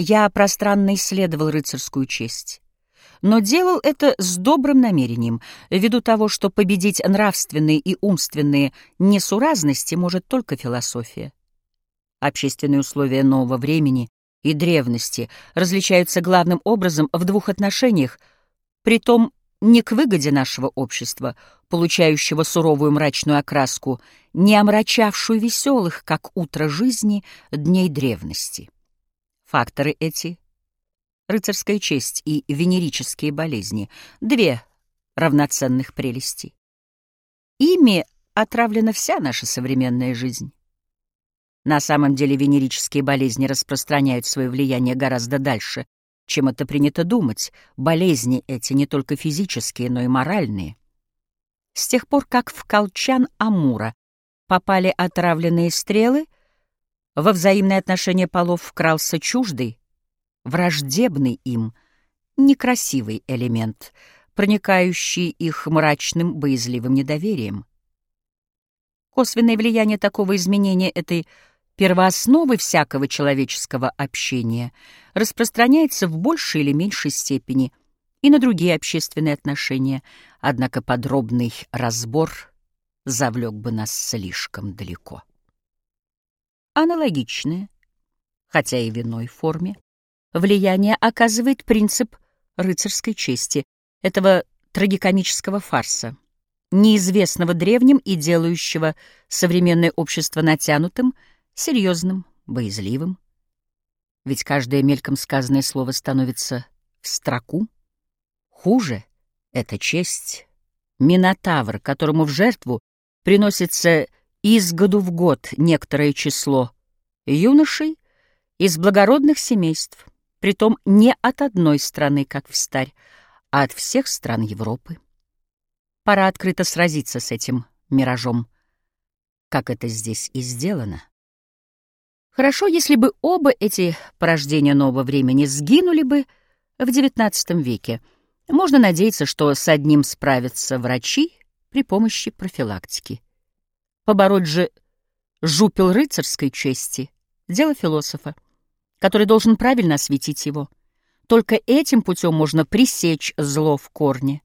Я пространно исследовал рыцарскую честь, но делал это с добрым намерением, ввиду того, что победить нравственные и умственные несуразности может только философия. Общественные условия нового времени и древности различаются главным образом в двух отношениях, притом не к выгоде нашего общества, получающего суровую мрачную окраску, не омрачавшую веселых, как утро жизни, дней древности. Факторы эти — рыцарская честь и венерические болезни — две равноценных прелести. Ими отравлена вся наша современная жизнь. На самом деле венерические болезни распространяют свое влияние гораздо дальше, чем это принято думать. Болезни эти не только физические, но и моральные. С тех пор, как в колчан Амура попали отравленные стрелы, во взаимные отношения полов вкрался чуждый, враждебный им, некрасивый элемент, проникающий их мрачным, боязливым недоверием. Косвенное влияние такого изменения этой первоосновы всякого человеческого общения распространяется в большей или меньшей степени и на другие общественные отношения, однако подробный разбор завлек бы нас слишком далеко. Аналогичное, хотя и в иной форме, влияние оказывает принцип рыцарской чести, этого трагикомического фарса — неизвестного древним и делающего современное общество натянутым, серьезным, боязливым. Ведь каждое мельком сказанное слово становится в строку. Хуже — это честь. Минотавр, которому в жертву приносится из году в год некоторое число юношей из благородных семейств, притом не от одной страны, как в старь, а от всех стран Европы. Пора открыто сразиться с этим миражом, как это здесь и сделано. Хорошо, если бы оба эти порождения нового времени сгинули бы в XIX веке. Можно надеяться, что с одним справятся врачи при помощи профилактики. Побороть же жупел рыцарской чести — дело философа, который должен правильно осветить его. Только этим путем можно пресечь зло в корне.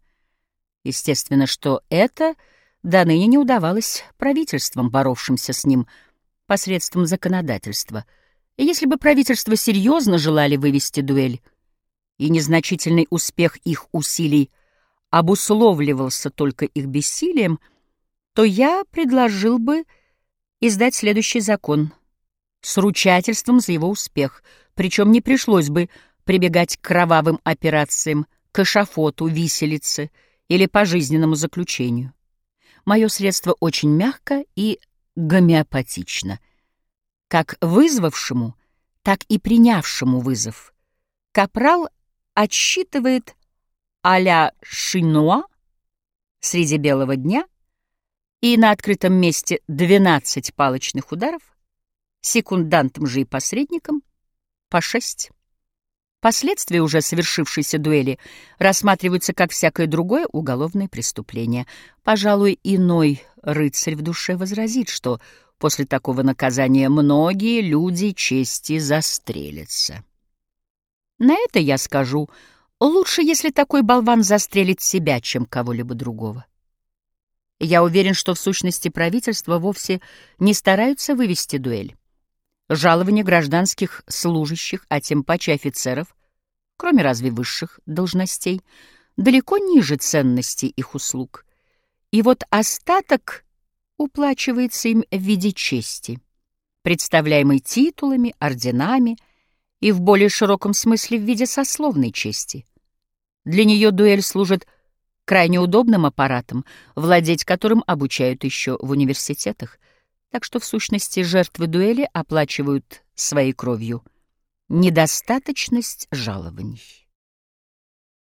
Естественно, что это до ныне не удавалось правительствам, боровшимся с ним посредством законодательства. И если бы правительства серьезно желали вывести дуэль, и незначительный успех их усилий обусловливался только их бессилием, то я предложил бы издать следующий закон с ручательством за его успех, причем не пришлось бы прибегать к кровавым операциям, к эшафоту, виселице — или пожизненному заключению. Мое средство очень мягко и гомеопатично. Как вызвавшему, так и принявшему вызов. Капрал отсчитывает а-ля Шинуа среди белого дня и на открытом месте 12 палочных ударов, секундантом же и посредником по 6. Последствия уже совершившейся дуэли рассматриваются как всякое другое уголовное преступление. Пожалуй, иной рыцарь в душе возразит, что после такого наказания многие люди чести застрелятся. На это я скажу, лучше, если такой болван застрелит себя, чем кого-либо другого. Я уверен, что в сущности правительства вовсе не стараются вывести дуэль. Жалование гражданских служащих, а тем паче офицеров, кроме разве высших должностей, далеко ниже ценности их услуг. И вот остаток уплачивается им в виде чести, представляемой титулами, орденами и в более широком смысле в виде сословной чести. Для нее дуэль служит крайне удобным аппаратом, владеть которым обучают еще в университетах — так что в сущности жертвы дуэли оплачивают своей кровью недостаточность жалований.